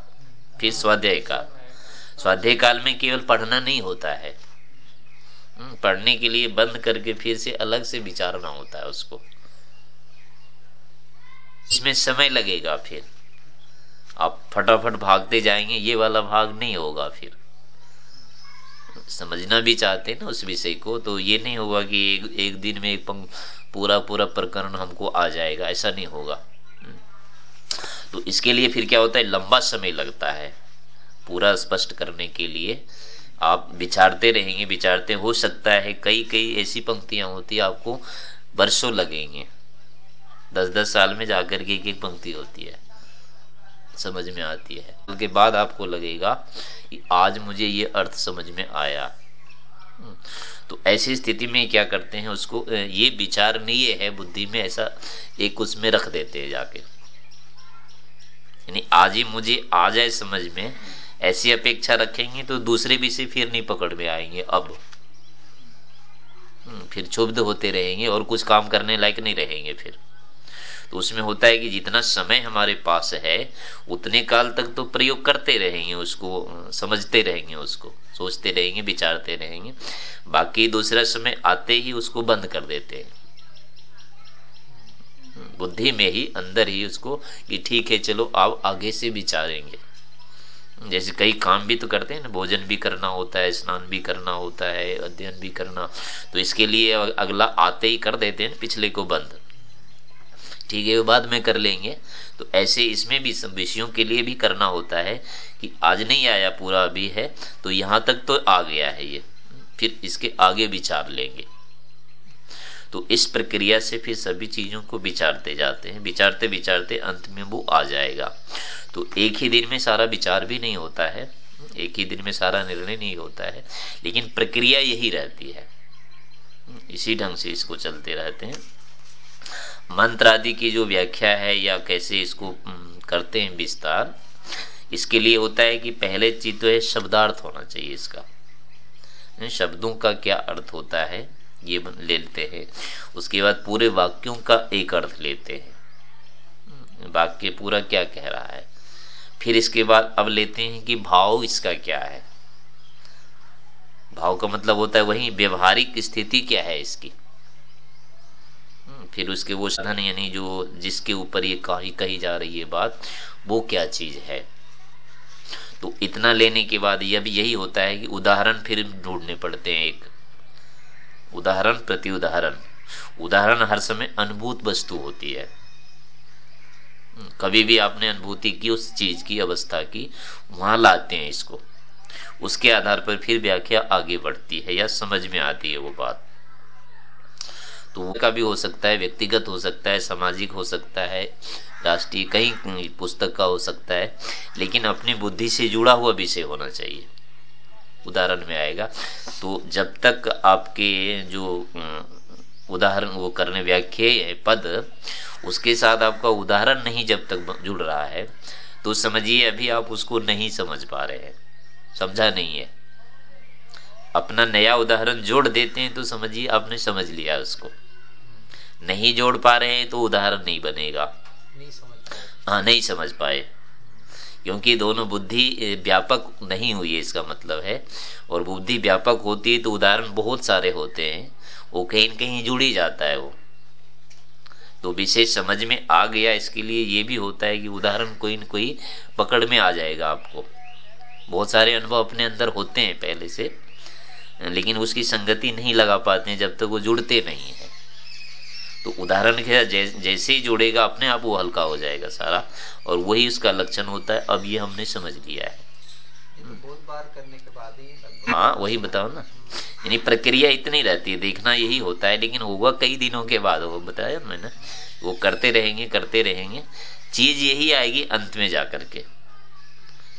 फिर स्वाध्याय काल। स्वाध्याय काल में केवल पढ़ना नहीं होता है। हम्म, पढ़ने के लिए बंद करके फिर से अलग से विचारना होता है उसको। इसमें समय लगेगा फिर। आप फटाफट भागते जाएँगे ये वाला भाग नहीं होगा फिर। समझना भी चाहते हैं ना उस विषय को तो ये नहीं होगा कि एक, एक दिन में एक पूरा पूरा प्रकरण हमको आ जाएगा ऐसा नहीं होगा। तो इसके लिए फिर क्या होता है लंबा समय लगता है पूरा स्पष्ट करने के लिए। आप विचारते रहेंगे विचारते हो सकता है कई कई ऐसी पंक्तियाँ होती आपको वर्षों लगेंगे। दस दस साल में जाकर के एक एक पंक्ति होती है। समझ में आती है। उसके बाद आपको लगेगा कि आज मुझे ये अर्थ समझ में आया। तो ऐसी स्थिति में क्या करते हैं उसको ये विचारणीय है बुद्धि में ऐसा एक उसमें रख देते हैं जाके। यानी आज ही मुझे आ जाए समझ में ऐसी अपेक्षा रखेंगे तो दूसरे विषय फिर नहीं पकड़ में आएँगे अब। हम्म, फिर क्षुब्ध होते रहेंगे और कुछ काम करने लायक नहीं रहेंगे फिर। तो उसमें होता है कि जितना समय हमारे पास है, उतने काल तक तो प्रयोग करते रहेंगे उसको, समझते रहेंगे उसको, सोचते रहेंगे, विचारते रहेंगे। बाकी दूसरा समय आते ही उसको बंद कर देते हैं। बुद्धि में ही, अंदर ही उसको कि ठीक है, चलो आप आगे से विचारेंगे। जैसे कई काम भी तो करते हैं ना, भोजन भी करना होता है, स्नान भी करना होता है, अध्ययन भी करना। तो इसके लिए अगला आते ही कर देते हैं, पिछले को बंद। ठीक है, वो बाद में कर लेंगे। तो ऐसे इसमें भी विषयों के लिए भी करना होता है कि आज नहीं आया, पूरा अभी है तो यहाँ तक तो आ गया है ये। फिर इसके आगे विचार लेंगे। तो इस प्रक्रिया से फिर सभी चीज़ों को विचारते जाते हैं। विचारते विचारते अंत में वो आ जाएगा। तो एक ही दिन में सारा विचार भी नहीं होता है। एक ही दिन में सारा निर्णय नहीं होता है। लेकिन प्रक्रिया यही रहती है। इसी ढंग से इसको चलते रहते हैं। मंत्र आदि की जो व्याख्या है या कैसे इसको करते हैं विस्तार, इसके लिए होता है कि पहले चीज़ तो है शब्दार्थ होना चाहिए इसका। शब्दों का क्या अर्थ होता है, ये ले लेते हैं। उसके बाद पूरे वाक्यों का एक अर्थ लेते हैं। वाक्य पूरा क्या कह रहा है? फिर इसके बाद अब लेते हैं कि भाव इसका क्या है। भाव का मतलब होता है वही व्यवहारिक स्थिति क्या है इसकी। फिर उसके वो साधन यानी जो जिसके ऊपर ये कही कही जा रही है बात, वो क्या चीज़ है? तो इतना लेने के बाद यह भी यही होता है कि उदाहरण फिर ढूँढने पड़ते हैं एक। उदाहरण प्रति उदाहरण। उदाहरण हर समय अनुभूत वस्तु होती है। कभी भी आपने अनुभूति की, उस चीज़ की, अवस्था की, वहाँ लाते हैं इसको। उसके आधार पर फिर व्याख्या आगे बढ़ती है या समझ में आती है वो बात। तो का भी हो सकता है, व्यक्तिगत हो सकता है, सामाजिक हो सकता है, राष्ट्रीय कई पुस्तक का हो सकता है, लेकिन अपनी बुद्धि से जुड़ा हुआ विषय होना चाहिए। उदाहरण में आएगा तो जब तक आपके जो उदाहरण वो करने व्याख्या पद, उसके साथ आपका उदाहरण नहीं जब तक जुड़ रहा है तो समझिए अभी आप उसको नहीं समझ पा रहे हैं। समझा नहीं है। अपना नया उदाहरण जोड़ देते हैं तो समझिए आपने समझ लिया उसको। नहीं जोड़ पा रहे हैं तो उदाहरण नहीं बनेगा। हाँ नहीं समझ पाए। क्योंकि दोनों बुद्धि व्यापक नहीं हुई है इसका मतलब है। और बुद्धि व्यापक होती है तो उदाहरण बहुत सारे होते हैं। वो कहीं न कहीं जुड़ ही जाता है वो। तो विशेष समझ में आ गया इसके लिए ये भी होता है कि उदाहरण कोई न कोई पकड़ में आ जाएगा आपको। बहुत सारे अनुभव अपने अंदर होते हैं पहले से लेकिन उसकी संगति नहीं लगा पाते हैं जब तक तो वो जुड़ते नहीं है। तो उदाहरण के जै, जैसे ही जुड़ेगा अपने आप वो हल्का हो जाएगा सारा और वही उसका लक्षण होता है अब ये हमने समझ लिया है।
तो ही
हाँ। वही बताओ ना। यानी प्रक्रिया इतनी रहती है देखना यही होता है लेकिन होगा कई दिनों के बाद वो बताया मैंने वो करते रहेंगे करते रहेंगे चीज़ यही आएगी अंत में जाकर के।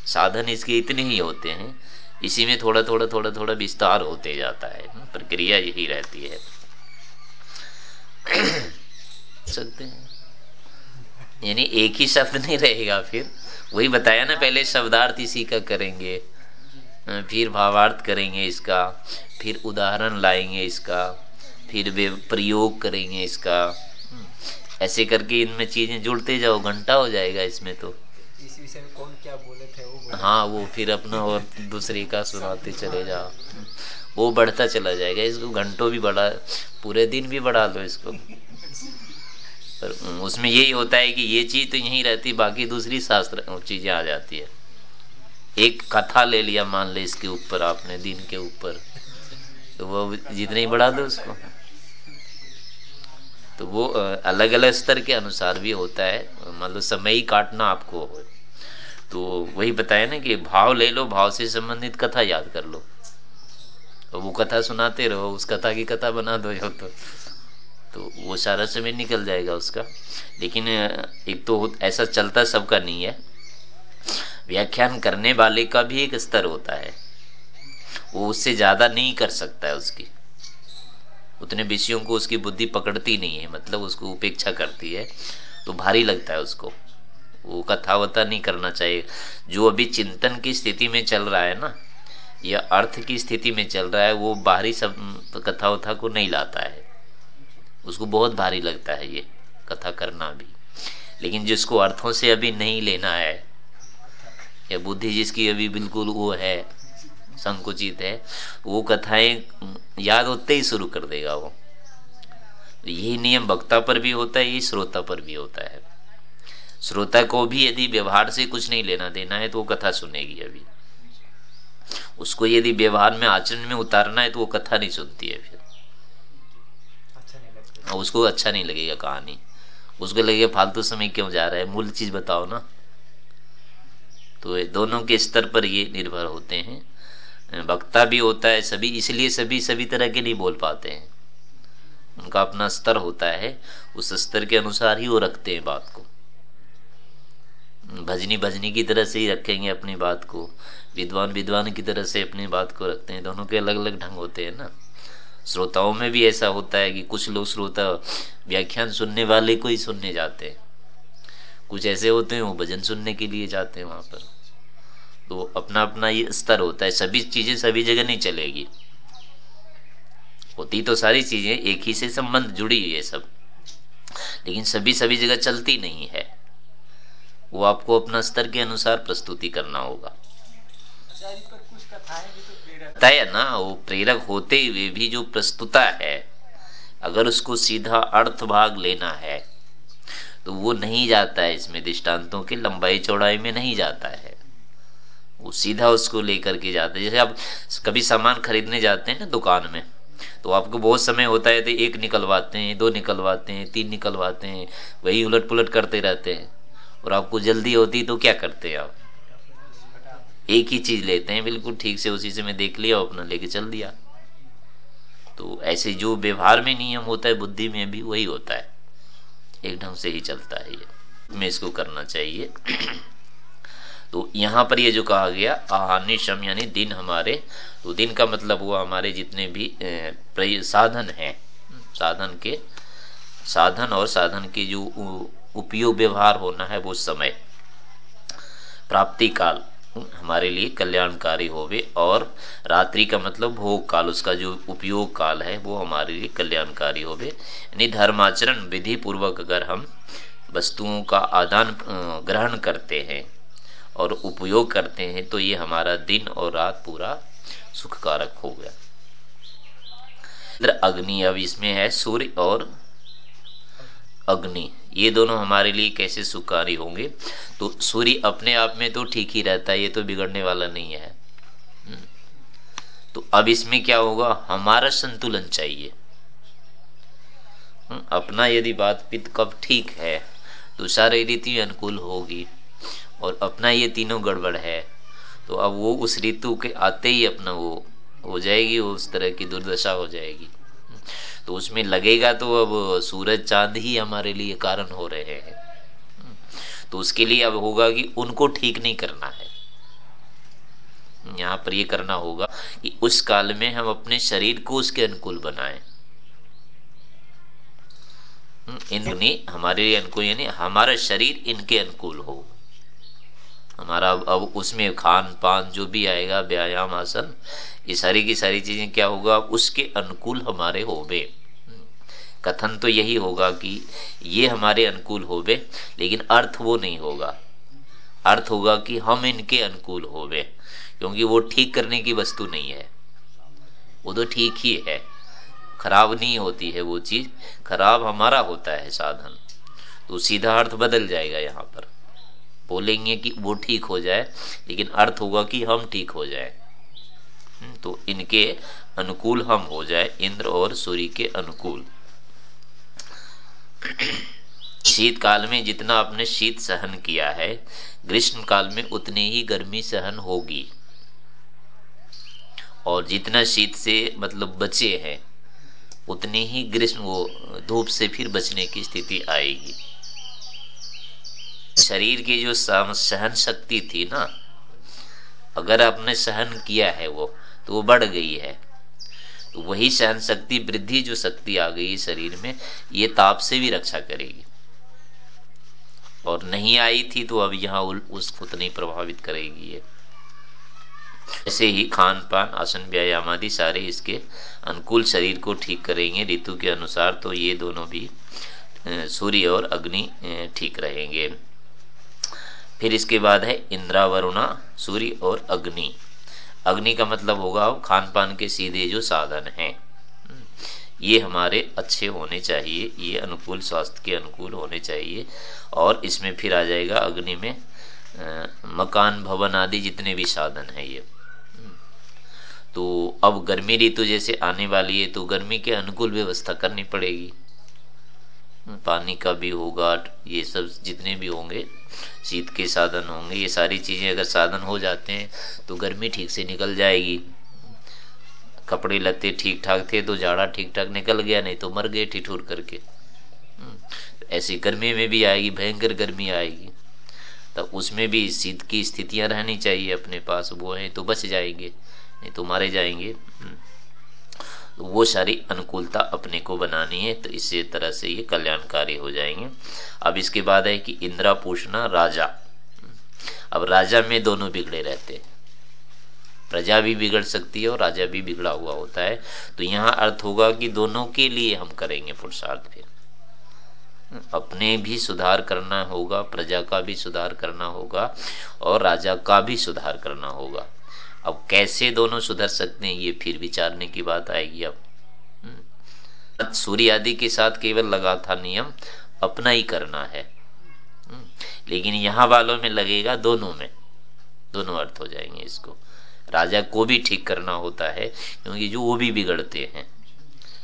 साधन इसके इतने ही होते हैं इसी में थोड़ा थोड़ा थोड़ा थोड़ा विस्तार होते जाता है प्रक्रिया यही रहती है। सकते हैं। यानी एक ही शब्द नहीं रहेगा फिर। वही बताया ना पहले शब्दार्थ इसी का करेंगे। फिर भावार्थ करेंगे इसका। फिर उदाहरण लाएँगे इसका। फिर वे प्रयोग करेंगे इसका। ऐसे करके इनमें चीज़ें जुड़ते जाओ घंटा हो जाएगा इसमें तो।
इस विषय में कौन क्या बोले थे वो बोले।
हाँ वो फिर अपना और दूसरे का सुनाते चले जाओ। वो बढ़ता चला जाएगा, इसको घंटों भी बढ़ा, पूरे दिन भी बढ़ा लो इसको। पर उसमें यही होता है कि ये चीज़ तो यहीं रहती, बाकी दूसरी शास्त्र चीज़ें आ जाती है। एक कथा ले लिया, मान ले इसके ऊपर, आपने दिन के ऊपर। तो वो जितने ही बढ़ा दो उसको। तो वो अलग अलग स्तर के अनुसार भी होता है। मतलब समय ही काटना आपको तो वही बताया ना कि भाव ले लो, भाव से संबंधित कथा याद कर लो। तो वो कथा सुनाते रहो, उस कथा की कथा बना दो जो तो। तो वो सारा समय निकल जाएगा उसका। लेकिन एक तो ऐसा चलता सबका नहीं है। व्याख्यान करने वाले का भी एक स्तर होता है। वो उससे ज़्यादा नहीं कर सकता है उसकी। उतने विषयों को उसकी बुद्धि पकड़ती नहीं है मतलब उसको उपेक्षा करती है। तो भारी लगता है उसको। वो कथा वथा नहीं करना चाहिए। जो अभी चिंतन की स्थिति में चल रहा है ना या अर्थ की स्थिति में चल रहा है, वो बाहरी सब कथा वथा को नहीं लाता है। उसको बहुत भारी लगता है ये कथा करना भी। लेकिन जिसको अर्थों से अभी नहीं लेना है, या बुद्धि जिसकी अभी बिल्कुल वो है, संकुचित है, वो कथाएँ याद होते ही शुरू कर देगा वो। यही नियम वक्ता पर भी होता है, यही श्रोता पर भी होता है। श्रोता को भी यदि व्यवहार से कुछ नहीं लेना देना है तो वो कथा सुनेगी अभी। उसको यदि व्यवहार में आचरण में उतारना है तो वो कथा नहीं सुनती है फिर। अच्छा उसको अच्छा नहीं लगेगा कहानी। उसको लगेगा फालतू समय क्यों जा रहा है? मूल चीज़ बताओ ना। तो दोनों के स्तर पर ये निर्भर होते हैं। वक्ता भी होता है सभी इसलिए सभी सभी तरह के नहीं बोल पाते हैं। उनका अपना स्तर होता है उस स्तर के अनुसार ही वो रखते हैं बात को। भजनी भजनी की तरह से ही रखेंगे अपनी बात को। विद्वान विद्वान की तरह से अपनी बात को रखते हैं। दोनों के अलग अलग ढंग होते हैं ना। श्रोताओं में भी ऐसा होता है कि कुछ लोग श्रोता व्याख्यान सुनने वाले को ही सुनने जाते हैं। कुछ ऐसे होते हैं, वो भजन सुनने के लिए जाते हैं वहाँ पर। तो अपना अपना ये स्तर होता है। सभी चीज़ें सभी जगह नहीं चलेगी। होती तो सारी चीज़ें, एक ही से संबंध जुड़ी हुई है सब। लेकिन सभी सभी जगह चलती नहीं है। वो आपको अपना स्तर के अनुसार प्रस्तुति करना होगा। है ना वो प्रेरक होते हुए भी जो प्रस्तुता है, अगर उसको सीधा अर्थ भाग लेना है तो वो नहीं जाता है, इसमें दृष्टांतों की लंबाई चौड़ाई में नहीं जाता है। वो सीधा उसको लेकर के जाता है। जैसे आप कभी सामान खरीदने जाते हैं ना दुकान में तो आपको बहुत समय होता है तो एक निकलवाते हैं, दो निकलवाते हैं, तीन निकलवाते हैं, वही उलट पुलट करते रहते हैं। और आपको जल्दी होती तो क्या करते हैं आप? एक ही चीज़ लेते हैं, बिल्कुल ठीक से उसी से मैं देख लिया और अपना लेके चल दिया। तो ऐसे जो व्यवहार में नियम होता है, बुद्धि में भी वही होता है। एक ढंग से ही चलता है ये। में इसको करना चाहिए। तो यहाँ पर ये जो कहा गया आहानिशम यानी दिन हमारे तो दिन का मतलब हुआ हमारे जितने भी साधन हैं। साधन के, साधन और साधन के जो उपयोग व्यवहार होना है वो समय, प्राप्ति काल। हमारे लिए कल्याणकारी होवे और रात्रि का मतलब भोग काल, उसका जो उपयोग काल है, वो हमारे लिए कल्याणकारी होवे। यानी धर्माचरण विधि पूर्वक अगर हम वस्तुओं का आदान ग्रहण करते हैं और उपयोग करते हैं तो ये हमारा दिन और रात पूरा सुखकारक हो गया अग्नि अब इसमें है, सूर्य और अग्नि। ये दोनों हमारे लिए कैसे सुखकारी होंगे? तो सूर्य अपने आप में तो ठीक ही रहता है ये तो बिगड़ने वाला नहीं है। हम्म। तो अब इसमें क्या होगा? हमारा संतुलन चाहिए। हम्म, अपना यदि बात पित्त कब ठीक है तो सारी रीति अनुकूल होगी। और अपना ये तीनों गड़बड़ है तो अब वो उस ऋतु के आते ही अपना वो हो जाएगी उस तरह की दुर्दशा हो जाएगी। तो उसमें लगेगा तो अब सूरज चाँद ही हमारे लिए कारण हो रहे हैं। तो उसके लिए अब होगा कि उनको ठीक नहीं करना है। यहाँ पर ये करना होगा कि उस काल में हम अपने शरीर को उसके अनुकूल बनाएँ। इनने हमारे अनुकूल, यानी हमारा शरीर इनके अनुकूल हो। हमारा अब उसमें खान पान जो भी आएगा, व्यायाम, आसन, ये सारी की सारी चीज़ें क्या होगा? उसके अनुकूल हमारे होवे कथन तो यही होगा कि ये हमारे अनुकूल होवे लेकिन अर्थ वो नहीं होगा। अर्थ होगा कि हम इनके अनुकूल होवे क्योंकि वो ठीक करने की वस्तु नहीं है। वो तो ठीक ही है। खराब नहीं होती है वो चीज़, खराब हमारा होता है साधन। तो सीधा अर्थ बदल जाएगा यहाँ पर। बोलेंगे कि वो ठीक हो जाए लेकिन अर्थ होगा कि हम ठीक हो जाए। हम्म, तो इनके अनुकूल हम हो जाए इंद्र और सूर्य के अनुकूल। शीत काल में जितना आपने शीत सहन किया है ग्रीष्म काल में उतनी ही गर्मी सहन होगी। और जितना शीत से मतलब बचे हैं उतनी ही ग्रीष्म वो धूप से फिर बचने की स्थिति आएगी। शरीर की जो सहन शक्ति थी ना, अगर आपने सहन किया है वो तो वो बढ़ गई है। तो वही सहन शक्ति, वृद्धि जो शक्ति आ गई शरीर में, ये ताप से भी रक्षा करेगी। और नहीं आई थी तो अब यहाँ उसको नहीं प्रभावित करेगी ये। ऐसे ही खान पान, आसन व्यायाम आदि सारे इसके अनुकूल शरीर को ठीक करेंगे। ऋतु के अनुसार तो ये दोनों भी सूर्य और अग्नि ठीक रहेंगे। फिर इसके बाद है इंद्रा वरुणा सूर्य और अग्नि। अग्नि का मतलब होगा खान पान के सीधे जो साधन हैं। ये हमारे अच्छे होने चाहिए ये अनुकूल स्वास्थ्य के अनुकूल होने चाहिए। और इसमें फिर आ जाएगा अग्नि में आ, मकान भवन आदि जितने भी साधन हैं ये। तो अब गर्मी ऋतु जैसे आने वाली है तो गर्मी के अनुकूल व्यवस्था करनी पड़ेगी। पानी का भी होगा ये सब जितने भी होंगे शीत के साधन होंगे ये सारी चीज़ें अगर साधन हो जाते हैं तो गर्मी ठीक से निकल जाएगी। कपड़े लते ठीक ठाक थे तो जाड़ा ठीक ठाक निकल गया नहीं तो मर गए ठिठुर करके। हम्म, ऐसी गर्मी में भी आएगी भयंकर गर्मी आएगी। तब उसमें भी शीत की स्थितियाँ रहनी चाहिए अपने पास वो है तो बच जाएँगे नहीं तो मारे जाएँगे। हम्म। तो वो सारी अनुकूलता अपने को बनानी है तो इसी तरह से ये कल्याणकारी हो जाएँगे। अब इसके बाद है कि इंद्रा पूछना राजा। अब राजा में दोनों बिगड़े रहते हैं। प्रजा भी बिगड़ सकती है और राजा भी बिगड़ा हुआ होता है। तो यहाँ अर्थ होगा कि दोनों के लिए हम करेंगे पुरुषार्थ फिर। अपने भी सुधार करना होगा, प्रजा का भी सुधार करना होगा और राजा का भी सुधार करना होगा। अब कैसे दोनों सुधर सकते हैं, ये फिर विचारने की बात आएगी अब। हम्म। सूर्य आदि के साथ केवल लगा था नियम अपना ही करना है। हम्म। लेकिन यहाँ वालों में लगेगा दोनों में। दोनों अर्थ हो जाएँगे इसको। राजा को भी ठीक करना होता है, क्योंकि जो वो भी बिगड़ते हैं।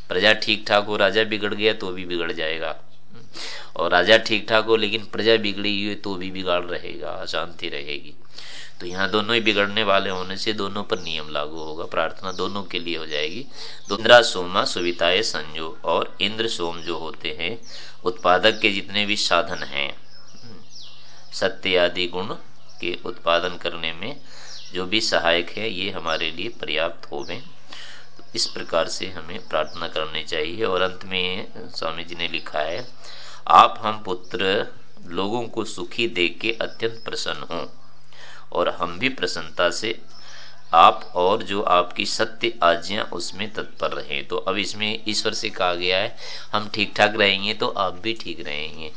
प्रजा ठीक ठाक हो, राजा बिगड़ गया तो भी बिगड़ जाएगा। और राजा ठीक ठाक हो, लेकिन प्रजा बिगड़ी हुई तो भी बिगाड़ रहेगा, अशांति रहेगी। तो यहाँ दोनों ही बिगड़ने वाले होने से दोनों पर नियम लागू होगा। प्रार्थना दोनों के लिए हो जाएगी। तो इंद्रा सोमा, सुविताएँ, संजो और इंद्र सोम जो होते हैं, उत्पादक के जितने भी साधन हैं, सत्य आदि गुण के उत्पादन करने में जो भी सहायक है, ये हमारे लिए पर्याप्त हो गए तो इस प्रकार से हमें प्रार्थना करनी चाहिए। और अंत में स्वामी जी ने लिखा है, आप हम पुत्र, लोगों को सुखी देख के अत्यंत प्रसन्न हों। और हम भी प्रसन्नता से आप और जो आपकी सत्य आज्ञा उसमें तत्पर रहे। तो अब इसमें ईश्वर से कहा गया है, हम ठीक ठाक रहेंगे तो आप भी ठीक रहेंगे,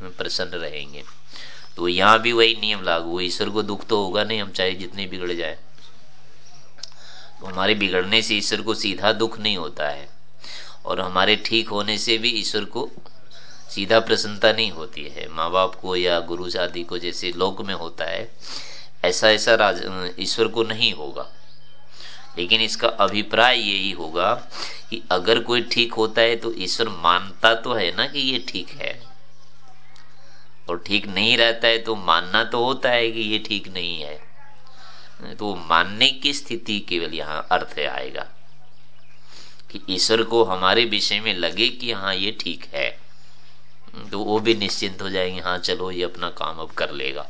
प्रसन्न रहेंगे। तो यहाँ भी वही नियम लागू ईश्वर को दुख तो होगा नहीं, हम चाहे जितने बिगड़ जाए। तो हमारे बिगड़ने से ईश्वर को सीधा दुख नहीं होता है और हमारे ठीक होने से भी ईश्वर को सीधा प्रसन्नता नहीं होती है। माँ बाप को या गुरु आदि को जैसे लोक में होता है ऐसा ऐसा राज, ईश्वर को नहीं होगा। लेकिन इसका अभिप्राय यही होगा कि अगर कोई ठीक होता है तो ईश्वर मानता तो है ना कि ये ठीक है। और ठीक नहीं रहता है तो मानना तो होता है कि ये ठीक नहीं है। तो मानने की स्थिति केवल यहाँ अर्थ आएगा कि ईश्वर को हमारे विषय में लगे कि हाँ ये ठीक है। तो वो भी निश्चिंत हो जाएँगे हाँ चलो, ये अपना काम अब कर लेगा।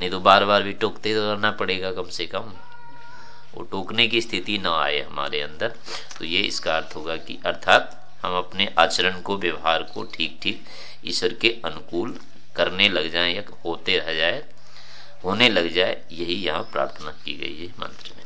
नहीं तो बार बार भी टोकते तो रहना पड़ेगा कम से कम। वो टोकने की स्थिति ना आए हमारे अंदर। तो ये इसका अर्थ होगा कि अर्थात हम अपने आचरण को, व्यवहार को ठीक ठीक ईश्वर के अनुकूल करने लग जाए या होते रह जाए, होने लग जाए, यही यहाँ प्रार्थना की गई है मंत्र में।